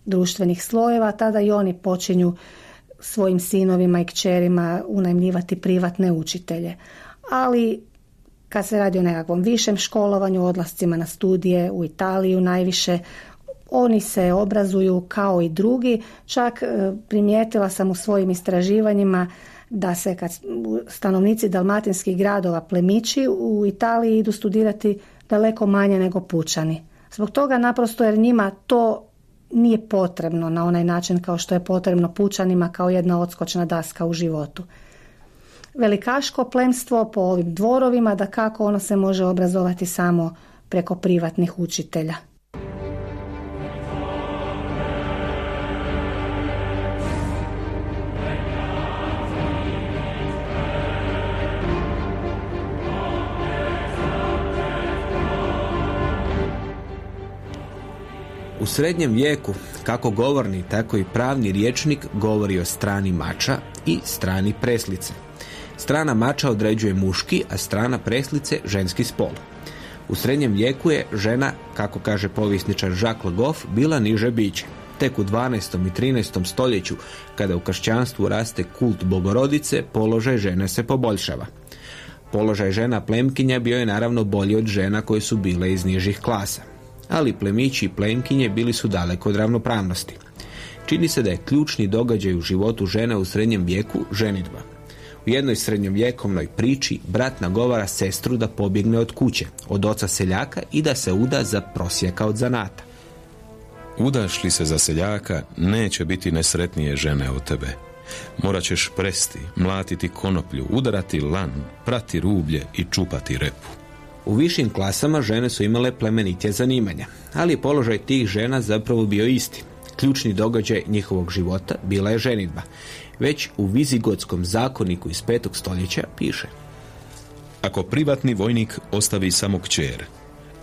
društvenih slojeva, tada i oni počinju svojim sinovima i kćerima unajmljivati privatne učitelje. Ali kad se radi o nekakvom višem školovanju, odlascima na studije u Italiju najviše, oni se obrazuju kao i drugi. Čak e, primijetila sam u svojim istraživanjima da se kad stanovnici dalmatinskih gradova plemići u Italiji idu studirati daleko manje nego pučani. Zbog toga naprosto jer njima to nije potrebno na onaj način kao što je potrebno pučanima kao jedna odskočna daska u životu. Velikaško plemstvo po ovim dvorovima da kako ono se može obrazovati samo preko privatnih učitelja. U srednjem vijeku, kako govorni, tako i pravni riječnik govori o strani mača i strani preslice. Strana mača određuje muški, a strana preslice ženski spol. U srednjem vijeku je žena, kako kaže povjesničar Jacques Le Goff, bila niže biće. Tek u 12. i 13. stoljeću, kada u kršćanstvu raste kult bogorodice, položaj žene se poboljšava. Položaj žena plemkinja bio je naravno bolji od žena koje su bile iz nižih klasa ali plemići i plemkinje bili su daleko od ravnopravnosti. Čini se da je ključni događaj u životu žene u srednjem vijeku ženitba. U jednoj srednjovjekovnoj priči brat nagovara sestru da pobjegne od kuće, od oca seljaka i da se uda za prosjeka od zanata. Udaš li se za seljaka, neće biti nesretnije žene od tebe. Morat ćeš presti, mlatiti konoplju, udarati lan, prati rublje i čupati repu. U višim klasama žene su imale plemenitje zanimanja, ali položaj tih žena zapravo bio isti. Ključni događaj njihovog života bila je ženitba. Već u Vizigotskom zakoniku iz petog stoljeća piše Ako privatni vojnik ostavi samo kćer,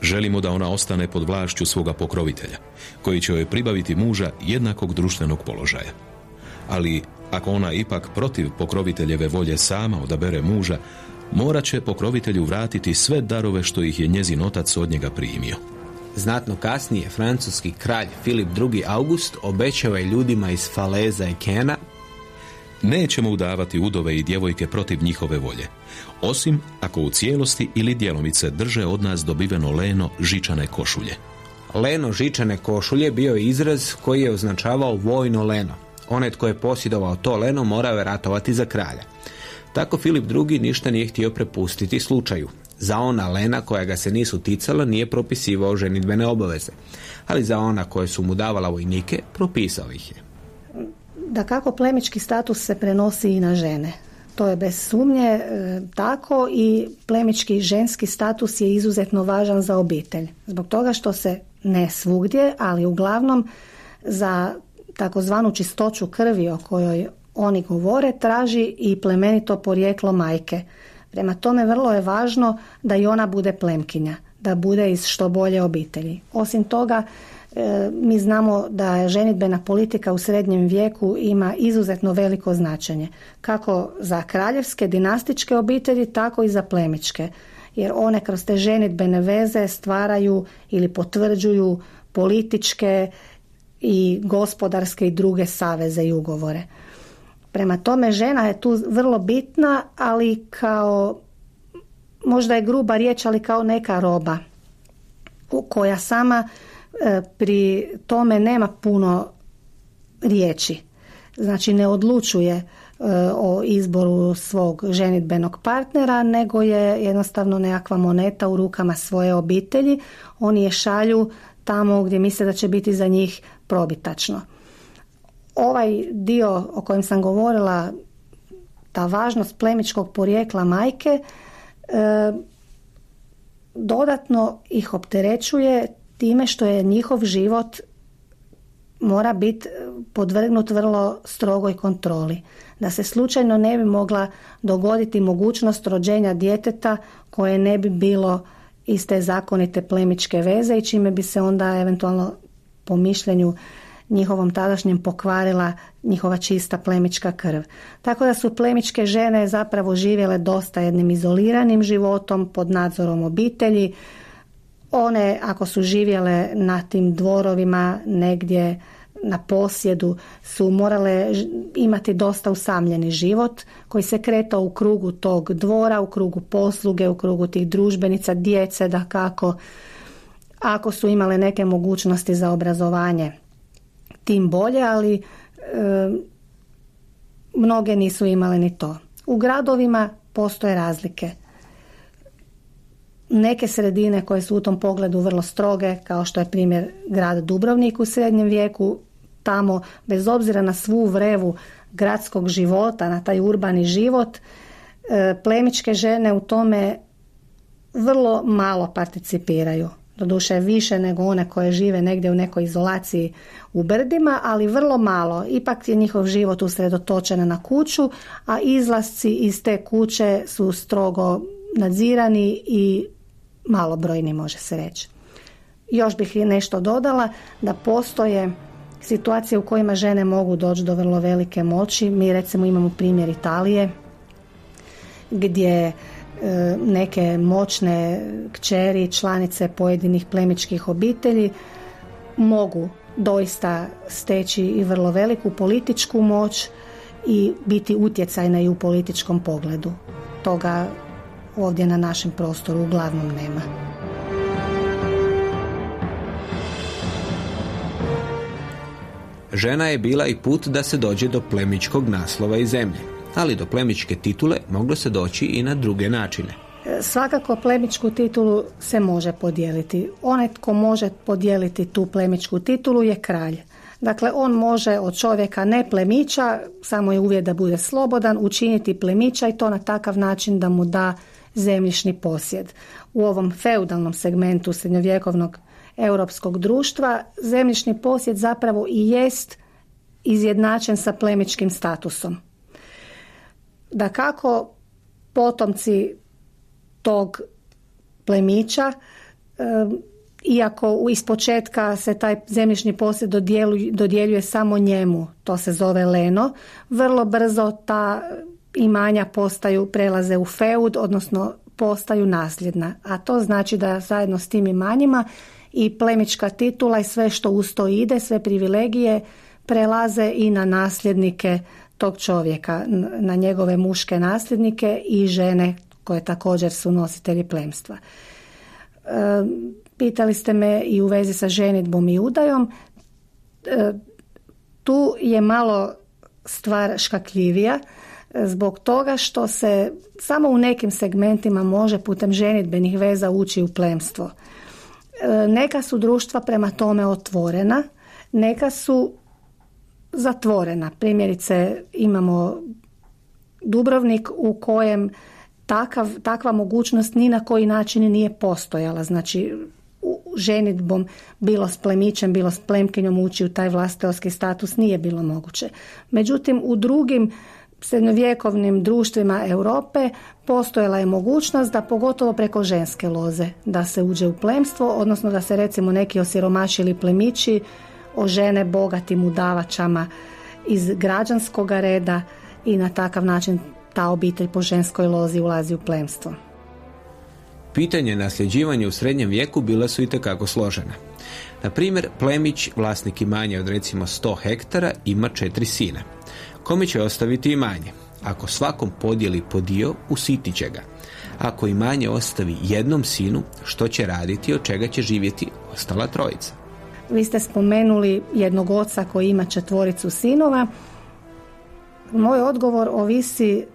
želimo da ona ostane pod vlašću svoga pokrovitelja, koji će joj pribaviti muža jednakog društvenog položaja. Ali ako ona ipak protiv pokroviteljeve volje sama odabere muža, morat će pokrovitelju vratiti sve darove što ih je njezin otac od njega primio. Znatno kasnije francuski kralj Filip II. August obećava je ljudima iz Faleza i Kena Nećemo udavati udove i djevojke protiv njihove volje, osim ako u cijelosti ili djelomice drže od nas dobiveno leno žičane košulje. Leno žičane košulje bio je izraz koji je označavao vojno leno. Onaj tko je posjedovao to leno morao je ratovati za kralja. Tako Filip II. ništa nije htio prepustiti slučaju. Za ona lena koja ga se nisu ticala nije propisivao ženidbene obaveze, ali za ona koje su mu davala vojnike propisao ih je. Da kako plemički status se prenosi i na žene. To je bez sumnje e, tako i plemički ženski status je izuzetno važan za obitelj. Zbog toga što se ne svugdje, ali uglavnom za takozvanu čistoću krvi o kojoj oni govore traži i plemenito porijeklo majke. Prema tome vrlo je važno da i ona bude plemkinja, da bude iz što bolje obitelji. Osim toga, mi znamo da ženitbena politika u srednjem vijeku ima izuzetno veliko značenje, kako za kraljevske dinastičke obitelji, tako i za plemičke, jer one kroz te ženitbene veze stvaraju ili potvrđuju političke i gospodarske i druge saveze i ugovore. Prema tome žena je tu vrlo bitna, ali kao možda je gruba riječ, ali kao neka roba koja sama e, pri tome nema puno riječi. Znači ne odlučuje e, o izboru svog ženitbenog partnera, nego je jednostavno nekakva moneta u rukama svoje obitelji. Oni je šalju tamo gdje misle da će biti za njih probitačno. Ovaj dio o kojem sam govorila, ta važnost plemičkog porijekla majke, e, dodatno ih opterećuje time što je njihov život mora biti podvrgnut vrlo strogoj kontroli. Da se slučajno ne bi mogla dogoditi mogućnost rođenja djeteta koje ne bi bilo iz te zakonite plemičke veze i čime bi se onda eventualno po mišljenju njihovom tadašnjem pokvarila njihova čista plemička krv. Tako da su plemičke žene zapravo živjele dosta jednim izoliranim životom pod nadzorom obitelji. One ako su živjele na tim dvorovima negdje na posjedu su morale imati dosta usamljeni život koji se kretao u krugu tog dvora, u krugu posluge, u krugu tih družbenica, djece da kako ako su imale neke mogućnosti za obrazovanje tim bolje, ali e, mnoge nisu imale ni to. U gradovima postoje razlike. Neke sredine koje su u tom pogledu vrlo stroge, kao što je primjer grad Dubrovnik u srednjem vijeku, tamo bez obzira na svu vrevu gradskog života, na taj urbani život, e, plemičke žene u tome vrlo malo participiraju doduše više nego one koje žive negdje u nekoj izolaciji u brdima, ali vrlo malo. Ipak je njihov život usredotočen na kuću, a izlasci iz te kuće su strogo nadzirani i malobrojni može se reći. Još bih nešto dodala da postoje situacije u kojima žene mogu doći do vrlo velike moći. Mi recimo imamo primjer Italije gdje E, neke moćne kćeri, članice pojedinih plemičkih obitelji mogu doista steći i vrlo veliku političku moć i biti utjecajna i u političkom pogledu. Toga ovdje na našem prostoru uglavnom nema. Žena je bila i put da se dođe do plemičkog naslova i zemlje ali do plemičke titule moglo se doći i na druge načine. Svakako plemičku titulu se može podijeliti. Onaj tko može podijeliti tu plemičku titulu je kralj. Dakle, on može od čovjeka ne plemića, samo je uvjet da bude slobodan, učiniti plemića i to na takav način da mu da zemljišni posjed. U ovom feudalnom segmentu srednjovjekovnog europskog društva zemljišni posjed zapravo i jest izjednačen sa plemičkim statusom da kako potomci tog plemića iako iz početka se taj zemljišni posjed dodjeljuje samo njemu, to se zove leno, vrlo brzo ta imanja postaju, prelaze u feud, odnosno postaju nasljedna. A to znači da zajedno s tim imanjima i plemička titula i sve što uz to ide, sve privilegije prelaze i na nasljednike tog čovjeka, na njegove muške nasljednike i žene koje također su nositelji plemstva. E, pitali ste me i u vezi sa ženitbom i udajom. E, tu je malo stvar škakljivija zbog toga što se samo u nekim segmentima može putem ženitbenih veza ući u plemstvo. E, neka su društva prema tome otvorena, neka su zatvorena. Primjerice imamo Dubrovnik u kojem takav, takva mogućnost ni na koji način nije postojala. Znači ženitbom bilo s plemićem, bilo s plemkinjom ući u taj vlastelski status nije bilo moguće. Međutim, u drugim srednjovjekovnim društvima Europe postojala je mogućnost da pogotovo preko ženske loze da se uđe u plemstvo, odnosno da se recimo neki osiromašili plemići žene bogatim udavačama iz građanskog reda i na takav način ta obitelj po ženskoj lozi ulazi u plemstvo. Pitanje nasljeđivanja u srednjem vijeku bila su i tekako složena. Na primjer, plemić, vlasnik imanja od recimo 100 hektara, ima četiri sina. Kome će ostaviti imanje? Ako svakom podijeli po dio, usiti će ga. Ako imanje ostavi jednom sinu, što će raditi, od čega će živjeti ostala trojica? vi ste spomenuli jednog oca koji ima četvoricu sinova. Moj odgovor ovisi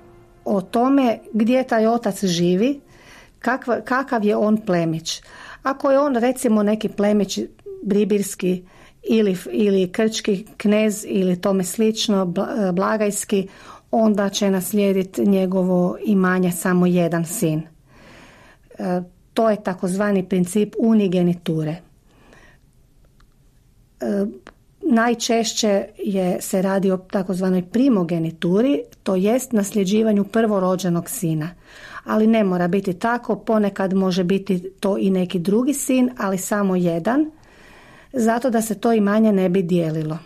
o tome gdje taj otac živi, kakav je on plemić. Ako je on recimo neki plemić bribirski ili, ili krčki knez ili tome slično, blagajski, onda će naslijediti njegovo imanje samo jedan sin. E, to je takozvani princip unigeniture. E, najčešće je, se radi o takozvanoj primogenituri, to jest nasljeđivanju prvorođenog sina. Ali ne mora biti tako, ponekad može biti to i neki drugi sin, ali samo jedan, zato da se to imanje ne bi dijelilo.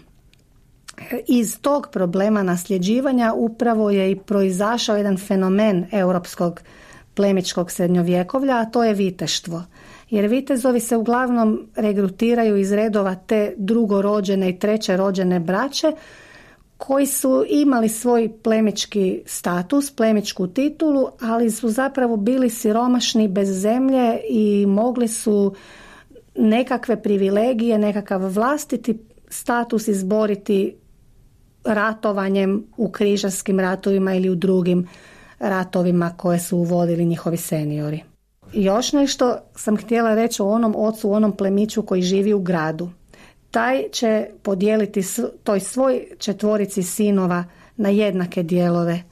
Iz tog problema nasljeđivanja upravo je i proizašao jedan fenomen europskog plemičkog srednjovjekovlja, a to je viteštvo. Jer vitezovi se uglavnom regrutiraju iz redova te drugorođene i treće rođene braće koji su imali svoj plemički status, plemičku titulu, ali su zapravo bili siromašni bez zemlje i mogli su nekakve privilegije, nekakav vlastiti status izboriti ratovanjem u križarskim ratovima ili u drugim ratovima koje su uvodili njihovi seniori. Još nešto sam htjela reći o onom ocu, o onom plemiću koji živi u gradu. Taj će podijeliti toj svoj četvorici sinova na jednake dijelove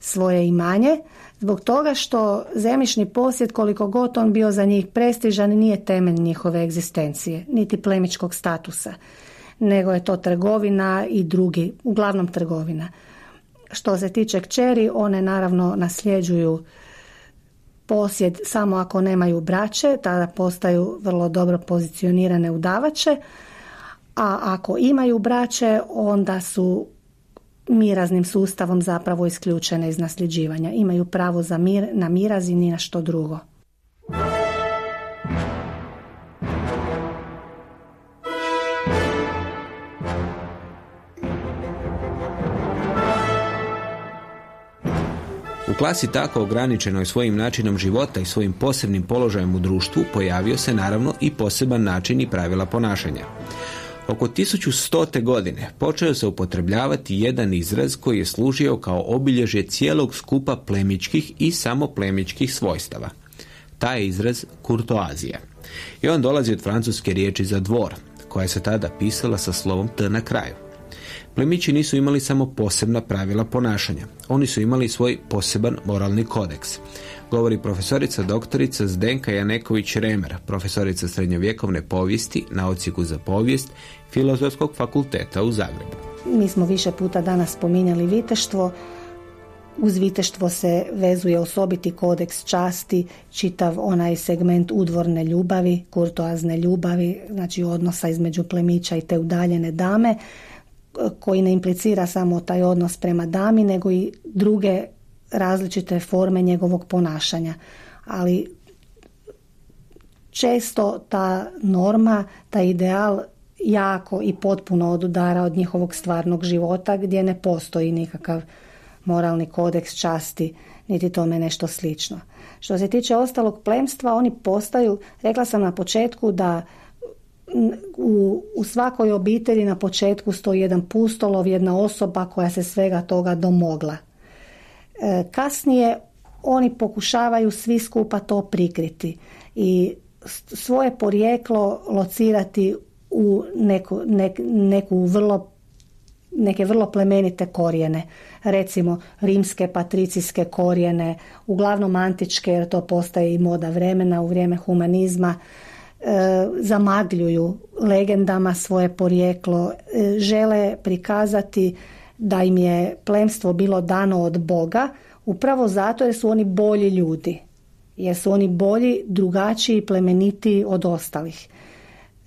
svoje imanje, zbog toga što zemljišni posjed, koliko god on bio za njih prestižan, nije temelj njihove egzistencije, niti plemičkog statusa, nego je to trgovina i drugi, uglavnom trgovina. Što se tiče kćeri, one naravno nasljeđuju posjed samo ako nemaju braće, tada postaju vrlo dobro pozicionirane udavače, a ako imaju braće, onda su miraznim sustavom zapravo isključene iz nasljeđivanja. Imaju pravo za mir, na miraz i ni na što drugo. U klasi tako ograničenoj svojim načinom života i svojim posebnim položajem u društvu pojavio se naravno i poseban način i pravila ponašanja. Oko 1100. godine počeo se upotrebljavati jedan izraz koji je služio kao obilježje cijelog skupa plemičkih i samoplemičkih svojstava. Taj je izraz kurtoazija. I on dolazi od francuske riječi za dvor, koja se tada pisala sa slovom T na kraju. Plemići nisu imali samo posebna pravila ponašanja. Oni su imali svoj poseban moralni kodeks. Govori profesorica doktorica Zdenka Janeković-Remer, profesorica srednjovjekovne povijesti na ocijeku za povijest Filozofskog fakulteta u Zagrebu. Mi smo više puta danas spominjali viteštvo. Uz viteštvo se vezuje osobiti kodeks časti, čitav onaj segment udvorne ljubavi, kurtoazne ljubavi, znači odnosa između plemića i te udaljene dame koji ne implicira samo taj odnos prema dami, nego i druge različite forme njegovog ponašanja. Ali često ta norma, taj ideal jako i potpuno odudara od njihovog stvarnog života gdje ne postoji nikakav moralni kodeks časti niti tome nešto slično. Što se tiče ostalog plemstva, oni postaju, rekla sam na početku da u, u svakoj obitelji na početku stoji jedan pustolov, jedna osoba koja se svega toga domogla. E, kasnije oni pokušavaju svi skupa to prikriti i svoje porijeklo locirati u neku, neku vrlo neke vrlo plemenite korijene, recimo rimske patricijske korijene, uglavnom antičke jer to postaje i moda vremena u vrijeme humanizma, E, zamagljuju legendama svoje porijeklo, e, žele prikazati da im je plemstvo bilo dano od Boga, upravo zato jer su oni bolji ljudi, jer su oni bolji, drugačiji, plemenitiji od ostalih.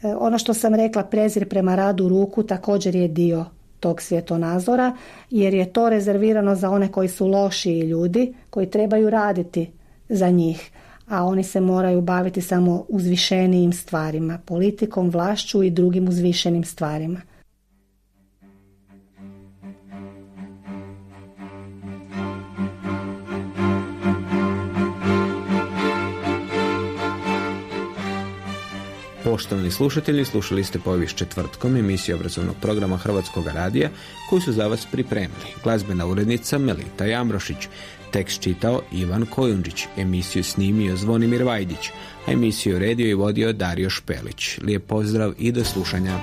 E, ono što sam rekla, prezir prema radu ruku također je dio tog svjetonazora, jer je to rezervirano za one koji su lošiji ljudi, koji trebaju raditi za njih a oni se moraju baviti samo uzvišenijim stvarima, politikom, vlašću i drugim uzvišenim stvarima. Poštovani slušatelji, slušali ste povijest četvrtkom emisiju obrazovnog programa Hrvatskog radija koju su za vas pripremili. Glazbena urednica Melita Jamrošić, tekst čitao Ivan Kojundžić, emisiju snimio Zvonimir Vajdić, a emisiju redio i vodio Dario Špelić. Lijep pozdrav i do slušanja.